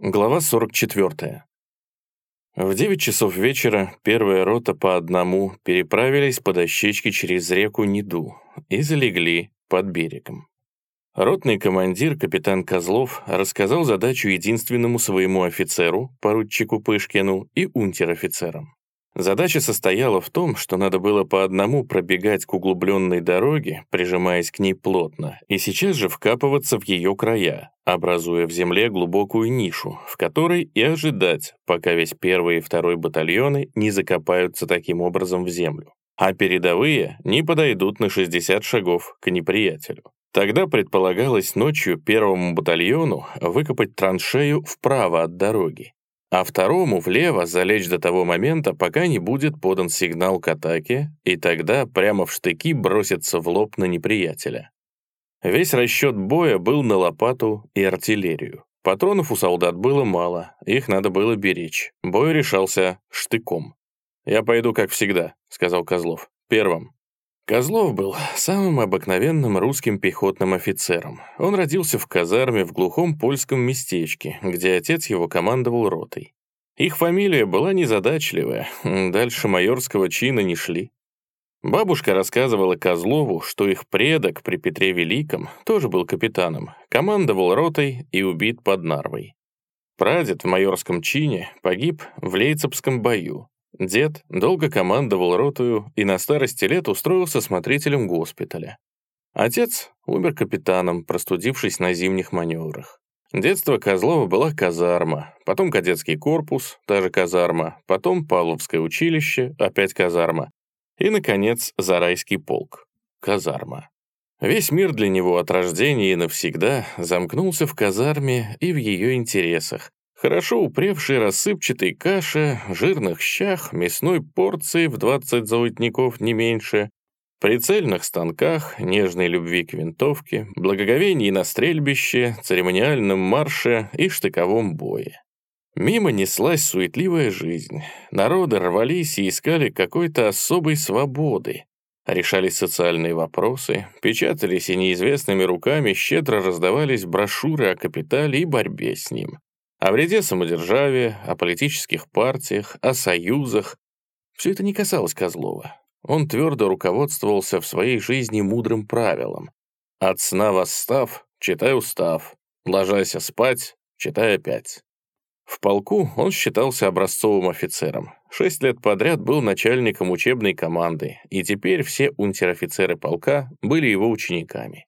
Глава 44. В 9 часов вечера первая рота по одному переправились по дощечке через реку Неду и залегли под берегом. Ротный командир, капитан Козлов, рассказал задачу единственному своему офицеру, поручику Пышкину, и унтер-офицерам. Задача состояла в том, что надо было по одному пробегать к углубленной дороге, прижимаясь к ней плотно, и сейчас же вкапываться в ее края, образуя в земле глубокую нишу, в которой и ожидать, пока весь первый и второй батальоны не закопаются таким образом в землю. А передовые не подойдут на 60 шагов к неприятелю. Тогда предполагалось ночью первому батальону выкопать траншею вправо от дороги, а второму влево залечь до того момента, пока не будет подан сигнал к атаке, и тогда прямо в штыки броситься в лоб на неприятеля. Весь расчет боя был на лопату и артиллерию. Патронов у солдат было мало, их надо было беречь. Бой решался штыком. «Я пойду, как всегда», — сказал Козлов. «Первым». Козлов был самым обыкновенным русским пехотным офицером. Он родился в казарме в глухом польском местечке, где отец его командовал ротой. Их фамилия была незадачливая, дальше майорского чина не шли. Бабушка рассказывала Козлову, что их предок при Петре Великом тоже был капитаном, командовал ротой и убит под Нарвой. Прадед в майорском чине погиб в Лейцепском бою, Дед долго командовал ротою и на старости лет устроился смотрителем госпиталя. Отец умер капитаном, простудившись на зимних маневрах. Детство Козлова была казарма, потом кадетский корпус, та же казарма, потом Павловское училище, опять казарма, и, наконец, Зарайский полк, казарма. Весь мир для него от рождения и навсегда замкнулся в казарме и в ее интересах, Хорошо упревшей рассыпчатой каше, жирных щах, мясной порции в 20 золотников не меньше, прицельных станках, нежной любви к винтовке, благоговении на стрельбище, церемониальном марше и штыковом бое. Мимо неслась суетливая жизнь. Народы рвались и искали какой-то особой свободы. Решались социальные вопросы, печатались и неизвестными руками щедро раздавались брошюры о капитале и борьбе с ним о вреде самодержавия, о политических партиях, о союзах. Все это не касалось Козлова. Он твердо руководствовался в своей жизни мудрым правилом. От сна восстав, читай устав, ложася спать, читай опять. В полку он считался образцовым офицером. Шесть лет подряд был начальником учебной команды, и теперь все унтер-офицеры полка были его учениками.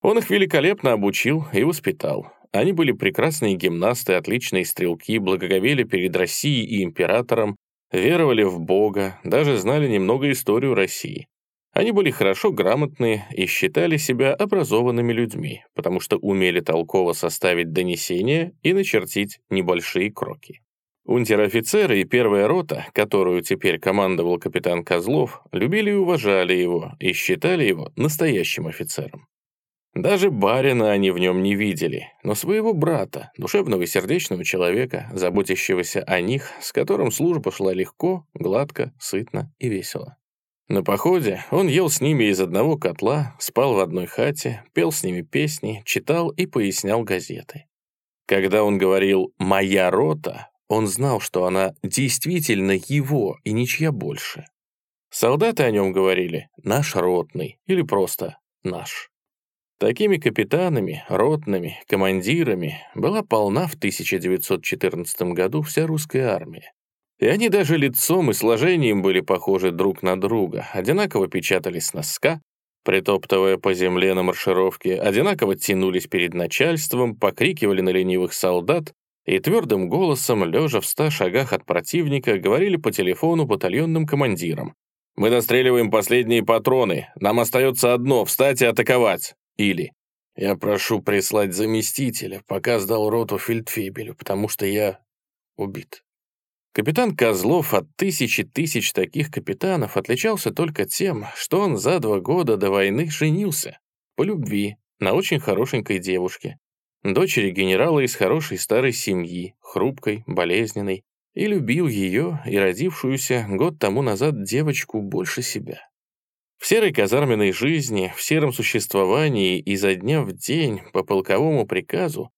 Он их великолепно обучил и воспитал. Они были прекрасные гимнасты, отличные стрелки, благоговели перед Россией и императором, веровали в Бога, даже знали немного историю России. Они были хорошо грамотные и считали себя образованными людьми, потому что умели толково составить донесения и начертить небольшие кроки. Унтер-офицеры и первая рота, которую теперь командовал капитан Козлов, любили и уважали его и считали его настоящим офицером. Даже барина они в нем не видели, но своего брата, душевного и сердечного человека, заботящегося о них, с которым служба шла легко, гладко, сытно и весело. На походе он ел с ними из одного котла, спал в одной хате, пел с ними песни, читал и пояснял газеты. Когда он говорил «моя рота», он знал, что она действительно его и ничья больше. Солдаты о нем говорили «наш ротный» или просто «наш». Такими капитанами, ротными, командирами была полна в 1914 году вся русская армия. И они даже лицом и сложением были похожи друг на друга, одинаково печатались с носка, притоптывая по земле на маршировке, одинаково тянулись перед начальством, покрикивали на ленивых солдат и твердым голосом, лежа в ста шагах от противника, говорили по телефону батальонным командирам. «Мы достреливаем последние патроны. Нам остается одно — встать и атаковать. Или «Я прошу прислать заместителя, пока сдал роту фельдфебелю, потому что я убит». Капитан Козлов от тысячи тысяч таких капитанов отличался только тем, что он за два года до войны женился. По любви, на очень хорошенькой девушке. Дочери генерала из хорошей старой семьи, хрупкой, болезненной, и любил ее и родившуюся год тому назад девочку больше себя. В серой казарменной жизни, в сером существовании изо дня в день по полковому приказу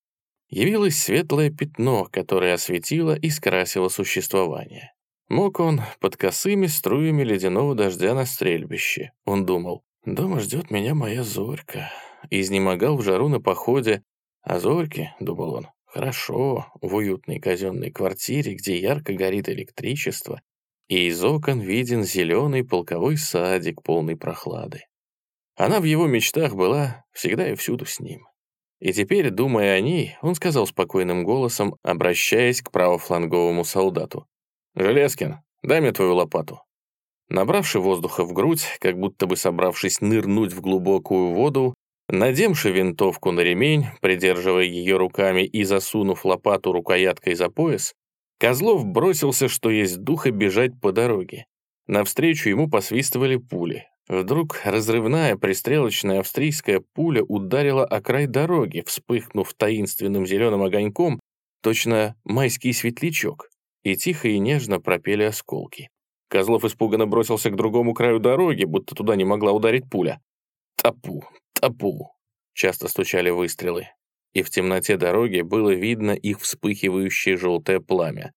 явилось светлое пятно, которое осветило и скрасило существование. Мог он под косыми струями ледяного дождя на стрельбище. Он думал, «Дома ждет меня моя Зорька». Изнемогал в жару на походе. А Зорьке, думал он, хорошо, в уютной казенной квартире, где ярко горит электричество, и из окон виден зеленый полковой садик, полный прохлады. Она в его мечтах была всегда и всюду с ним. И теперь, думая о ней, он сказал спокойным голосом, обращаясь к правофланговому солдату. «Железкин, дай мне твою лопату». Набравши воздуха в грудь, как будто бы собравшись нырнуть в глубокую воду, надемши винтовку на ремень, придерживая ее руками и засунув лопату рукояткой за пояс, Козлов бросился, что есть духа, бежать по дороге. Навстречу ему посвистывали пули. Вдруг разрывная пристрелочная австрийская пуля ударила о край дороги, вспыхнув таинственным зеленым огоньком, точно майский светлячок, и тихо и нежно пропели осколки. Козлов испуганно бросился к другому краю дороги, будто туда не могла ударить пуля. Топу, топу. Часто стучали выстрелы и в темноте дороги было видно их вспыхивающее желтое пламя.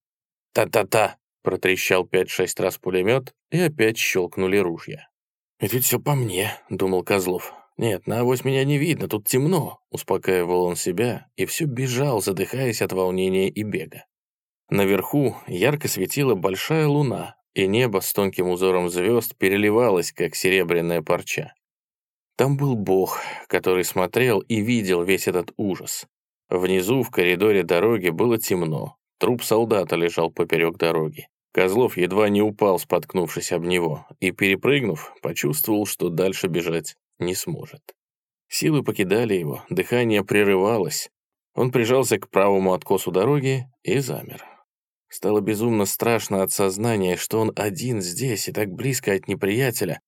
«Та-та-та!» — протрещал пять-шесть раз пулемет, и опять щелкнули ружья. «Это ведь все по мне», — думал Козлов. «Нет, на авось меня не видно, тут темно», — успокаивал он себя, и все бежал, задыхаясь от волнения и бега. Наверху ярко светила большая луна, и небо с тонким узором звезд переливалось, как серебряная парча. Там был Бог, который смотрел и видел весь этот ужас. Внизу, в коридоре дороги, было темно. Труп солдата лежал поперек дороги. Козлов едва не упал, споткнувшись об него, и, перепрыгнув, почувствовал, что дальше бежать не сможет. Силы покидали его, дыхание прерывалось. Он прижался к правому откосу дороги и замер. Стало безумно страшно от сознания, что он один здесь и так близко от неприятеля,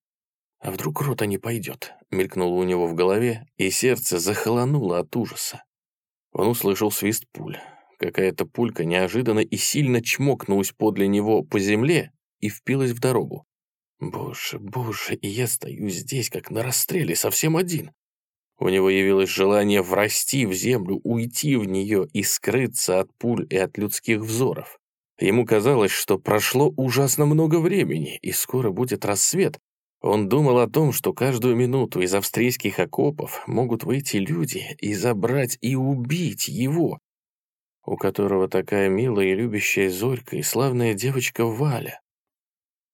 «А вдруг рота не пойдет?» — мелькнуло у него в голове, и сердце захолонуло от ужаса. Он услышал свист пуль. Какая-то пулька неожиданно и сильно чмокнулась подле него по земле и впилась в дорогу. «Боже, боже, и я стою здесь, как на расстреле, совсем один!» У него явилось желание врасти в землю, уйти в нее и скрыться от пуль и от людских взоров. Ему казалось, что прошло ужасно много времени, и скоро будет рассвет, он думал о том, что каждую минуту из австрийских окопов могут выйти люди и забрать и убить его, у которого такая милая и любящая Зорька и славная девочка Валя.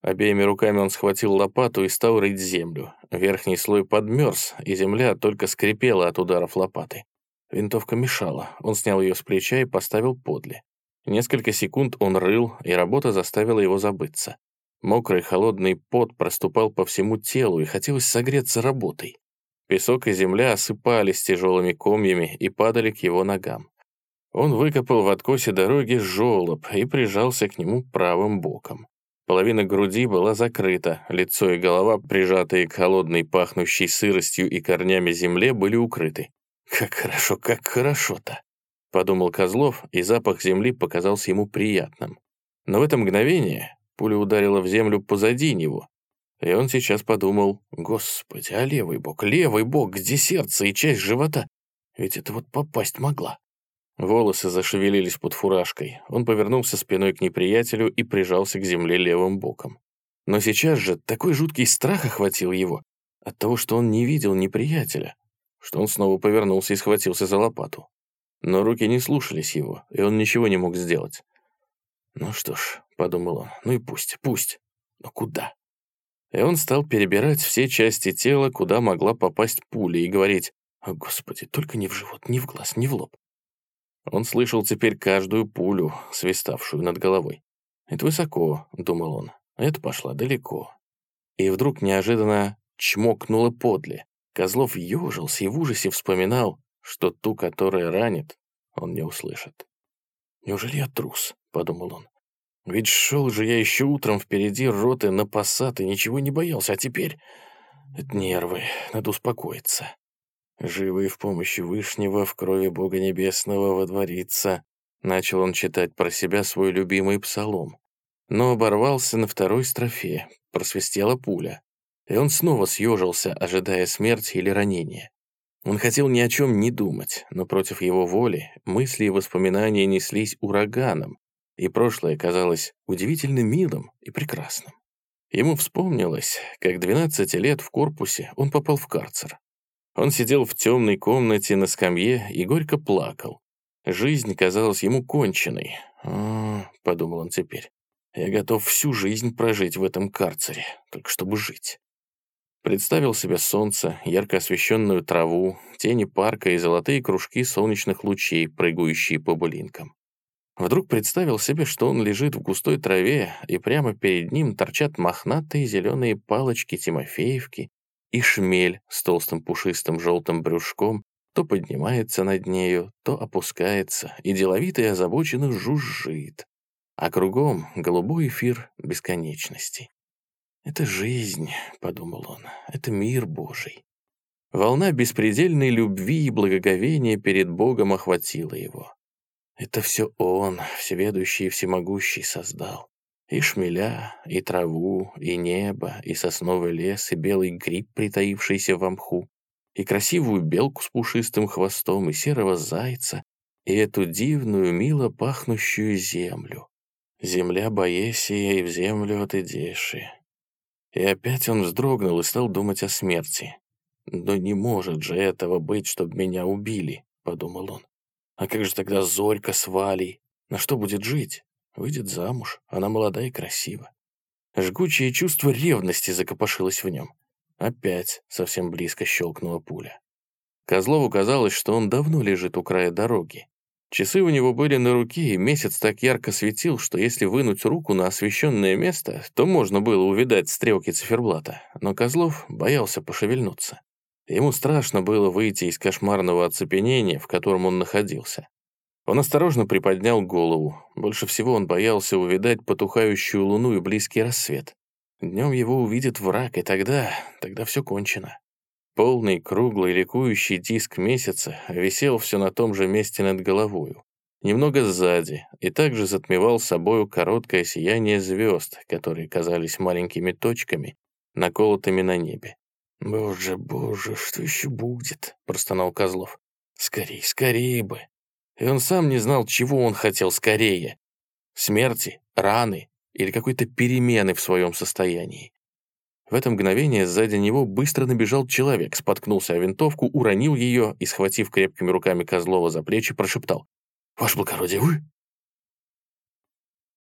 Обеими руками он схватил лопату и стал рыть землю. Верхний слой подмерз, и земля только скрипела от ударов лопаты. Винтовка мешала. Он снял ее с плеча и поставил подле. Несколько секунд он рыл, и работа заставила его забыться. Мокрый холодный пот проступал по всему телу, и хотелось согреться работой. Песок и земля осыпались тяжелыми комьями и падали к его ногам. Он выкопал в откосе дороги желоб и прижался к нему правым боком. Половина груди была закрыта, лицо и голова, прижатые к холодной, пахнущей сыростью и корнями земле, были укрыты. «Как хорошо, как хорошо-то!» — подумал Козлов, и запах земли показался ему приятным. Но в это мгновение Пуля ударила в землю позади него. И он сейчас подумал, «Господи, а левый бок, левый бок, где сердце и часть живота? Ведь это вот попасть могла». Волосы зашевелились под фуражкой. Он повернулся спиной к неприятелю и прижался к земле левым боком. Но сейчас же такой жуткий страх охватил его от того, что он не видел неприятеля, что он снова повернулся и схватился за лопату. Но руки не слушались его, и он ничего не мог сделать. «Ну что ж», — подумал он, — «ну и пусть, пусть. Но куда?» И он стал перебирать все части тела, куда могла попасть пуля, и говорить, «О, Господи, только не в живот, не в глаз, не в лоб». Он слышал теперь каждую пулю, свиставшую над головой. «Это высоко», — думал он, — «это пошла далеко». И вдруг неожиданно чмокнуло подле. Козлов ежился и в ужасе вспоминал, что ту, которая ранит, он не услышит. «Неужели я трус?» — подумал он. «Ведь шел же я еще утром впереди роты на посад и ничего не боялся, а теперь...» «Это нервы, надо успокоиться. Живый в помощи Вышнего, в крови Бога Небесного водворится». Начал он читать про себя свой любимый псалом. Но оборвался на второй строфе, просвистела пуля. И он снова съежился, ожидая смерти или ранения. Он хотел ни о чем не думать, но против его воли мысли и воспоминания неслись ураганом, и прошлое казалось удивительно милым и прекрасным. Ему вспомнилось, как 12 лет в корпусе он попал в карцер. Он сидел в темной комнате на скамье и горько плакал. Жизнь казалась ему конченной. «А, — подумал он теперь, — я готов всю жизнь прожить в этом карцере, только чтобы жить. Представил себе солнце, ярко освещенную траву, тени парка и золотые кружки солнечных лучей, прыгающие по былинкам. Вдруг представил себе, что он лежит в густой траве, и прямо перед ним торчат мохнатые зеленые палочки Тимофеевки, и шмель с толстым пушистым желтым брюшком то поднимается над нею, то опускается, и деловито и озабоченно жужжит. А кругом голубой эфир бесконечности. «Это жизнь», — подумал он, — «это мир Божий». Волна беспредельной любви и благоговения перед Богом охватила его. Это все Он, всеведущий и всемогущий, создал. И шмеля, и траву, и небо, и сосновый лес, и белый гриб, притаившийся в мху, и красивую белку с пушистым хвостом, и серого зайца, и эту дивную, мило пахнущую землю. Земля Боесия и в землю от Эдеши. И опять он вздрогнул и стал думать о смерти. «Да не может же этого быть, чтобы меня убили», — подумал он. «А как же тогда Зорька с Валей? На что будет жить? Выйдет замуж, она молода и красива». Жгучее чувство ревности закопошилось в нем. Опять совсем близко щелкнула пуля. Козлову казалось, что он давно лежит у края дороги. Часы у него были на руке, и месяц так ярко светил, что если вынуть руку на освещенное место, то можно было увидать стрелки циферблата. Но Козлов боялся пошевельнуться. Ему страшно было выйти из кошмарного оцепенения, в котором он находился. Он осторожно приподнял голову. Больше всего он боялся увидать потухающую луну и близкий рассвет. Днем его увидит враг, и тогда... тогда все кончено. Полный, круглый, ликующий диск месяца висел все на том же месте над головою, немного сзади, и также затмевал собою короткое сияние звезд, которые казались маленькими точками, наколотыми на небе. «Боже, боже, что еще будет?» — простонал Козлов. «Скорей, скорее бы!» И он сам не знал, чего он хотел скорее. Смерти, раны или какой-то перемены в своем состоянии. В это мгновение сзади него быстро набежал человек, споткнулся о винтовку, уронил ее и, схватив крепкими руками Козлова за плечи, прошептал. «Ваше благородие, вы?